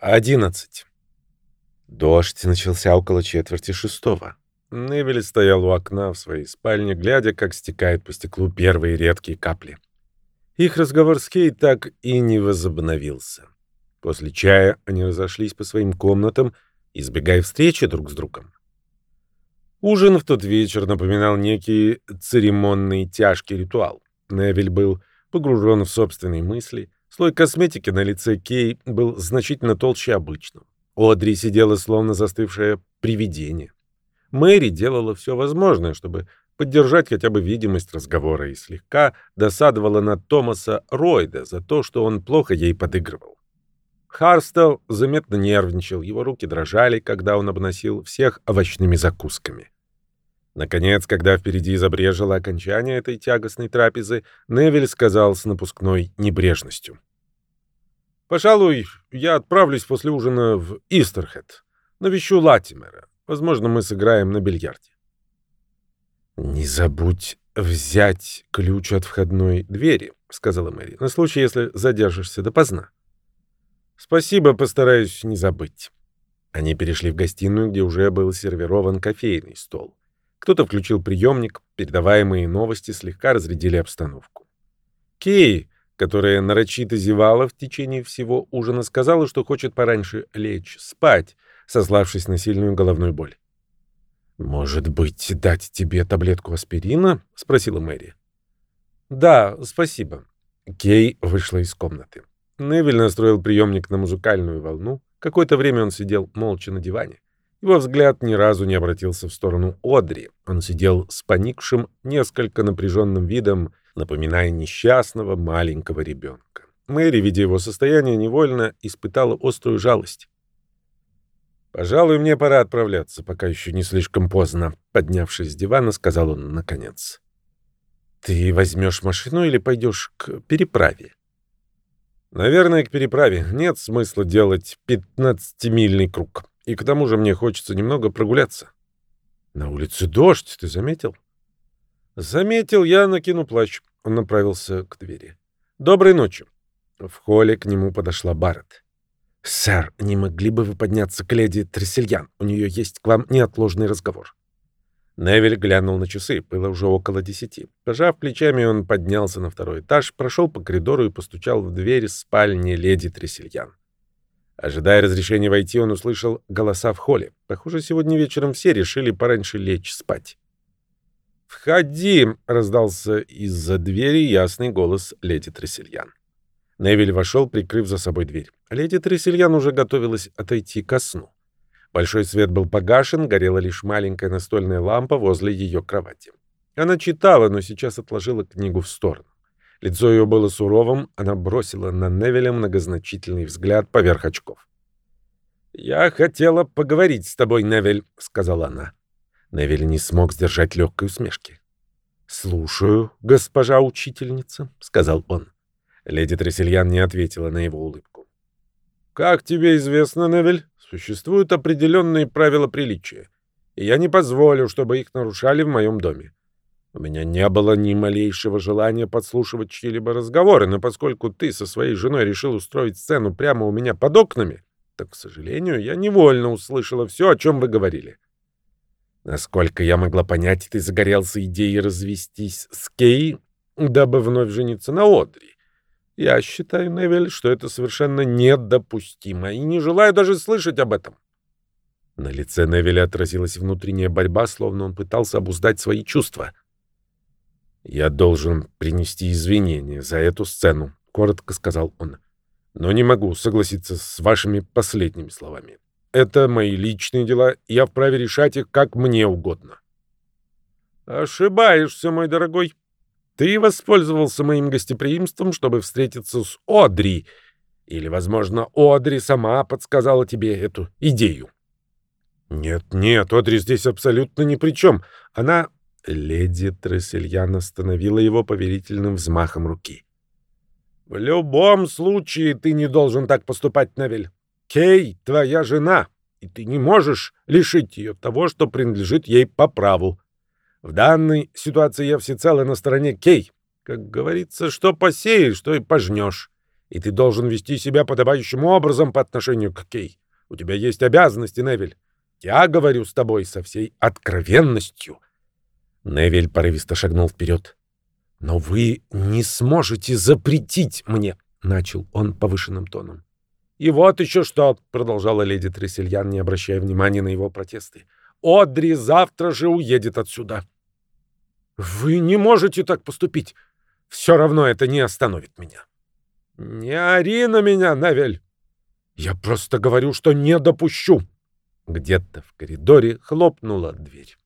Одиннадцать. Дождь начался около четверти шестого. Невель стоял у окна в своей спальне, глядя, как стекают по стеклу первые редкие капли. Их разговор с Кей так и не возобновился. После чая они разошлись по своим комнатам, избегая встречи друг с другом. Ужин в тот вечер напоминал некий церемонный тяжкий ритуал. Невель был погружен в собственные мысли — Слой косметики на лице Кей был значительно толще обычного. Одри сидела словно застывшее привидение. Мэри делала все возможное, чтобы поддержать хотя бы видимость разговора и слегка досадовала на Томаса Ройда за то, что он плохо ей подыгрывал. Харстел заметно нервничал, его руки дрожали, когда он обносил всех овощными закусками. Наконец, когда впереди забрежило окончание этой тягостной трапезы, Невиль сказал с напускной небрежностью. «Пожалуй, я отправлюсь после ужина в Истерхед. Навещу Латимера. Возможно, мы сыграем на бильярде». «Не забудь взять ключ от входной двери», — сказала Мэри, — «на случай, если задержишься допоздна». «Спасибо, постараюсь не забыть». Они перешли в гостиную, где уже был сервирован кофейный стол. Кто-то включил приемник, передаваемые новости слегка разрядили обстановку. Кей, которая нарочито зевала в течение всего ужина, сказала, что хочет пораньше лечь спать, сославшись на сильную головную боль. «Может быть, дать тебе таблетку аспирина?» — спросила Мэри. «Да, спасибо». Кей вышла из комнаты. Невиль настроил приемник на музыкальную волну. Какое-то время он сидел молча на диване. Его взгляд ни разу не обратился в сторону Одри. Он сидел с поникшим, несколько напряженным видом, напоминая несчастного маленького ребенка. Мэри, видя его состояние, невольно испытала острую жалость. «Пожалуй, мне пора отправляться, пока еще не слишком поздно», — поднявшись с дивана, сказал он наконец. «Ты возьмешь машину или пойдешь к переправе?» «Наверное, к переправе. Нет смысла делать пятнадцатимильный круг». И к тому же мне хочется немного прогуляться. На улице дождь, ты заметил? Заметил, я накину плащ. Он направился к двери. Доброй ночи. В холле к нему подошла Барретт. «Сэр, не могли бы вы подняться к леди Трессельян? У нее есть к вам неотложный разговор». Невель глянул на часы. Было уже около десяти. Пожав плечами, он поднялся на второй этаж, прошел по коридору и постучал в дверь спальни леди Трессельян. Ожидая разрешения войти, он услышал голоса в холле. Похоже, сегодня вечером все решили пораньше лечь спать. «Входи!» — раздался из-за двери ясный голос леди Трессельян. Невиль вошел, прикрыв за собой дверь. Леди Трессельян уже готовилась отойти ко сну. Большой свет был погашен, горела лишь маленькая настольная лампа возле ее кровати. Она читала, но сейчас отложила книгу в сторону. Лицо ее было суровым, она бросила на Невеля многозначительный взгляд поверх очков. «Я хотела поговорить с тобой, Невель», — сказала она. Невель не смог сдержать легкой усмешки. «Слушаю, госпожа учительница», — сказал он. Леди Трессельян не ответила на его улыбку. «Как тебе известно, Невель, существуют определенные правила приличия, и я не позволю, чтобы их нарушали в моем доме. У меня не было ни малейшего желания подслушивать чьи-либо разговоры, но поскольку ты со своей женой решил устроить сцену прямо у меня под окнами, то, к сожалению, я невольно услышала все, о чем вы говорили. Насколько я могла понять, ты загорелся идеей развестись с Кей, дабы вновь жениться на Одри. Я считаю, Невель, что это совершенно недопустимо, и не желаю даже слышать об этом. На лице Невеля отразилась внутренняя борьба, словно он пытался обуздать свои чувства — «Я должен принести извинения за эту сцену», — коротко сказал он. «Но не могу согласиться с вашими последними словами. Это мои личные дела, и я вправе решать их как мне угодно». «Ошибаешься, мой дорогой. Ты воспользовался моим гостеприимством, чтобы встретиться с Одри. Или, возможно, Одри сама подсказала тебе эту идею». «Нет, нет, Одри здесь абсолютно ни при чем. Она Леди Трессельян остановила его поверительным взмахом руки. «В любом случае ты не должен так поступать, Невель. Кей — твоя жена, и ты не можешь лишить ее того, что принадлежит ей по праву. В данной ситуации я всецело на стороне Кей. Как говорится, что посеешь, что и пожнешь. И ты должен вести себя подобающим образом по отношению к Кей. У тебя есть обязанности, Невиль. Я говорю с тобой со всей откровенностью. Невиль порывисто шагнул вперед. «Но вы не сможете запретить мне», — начал он повышенным тоном. «И вот еще что», — продолжала леди Трессельян, не обращая внимания на его протесты. «Одри завтра же уедет отсюда». «Вы не можете так поступить. Все равно это не остановит меня». «Не ори на меня, Невель. Я просто говорю, что не допущу». Где-то в коридоре хлопнула дверь.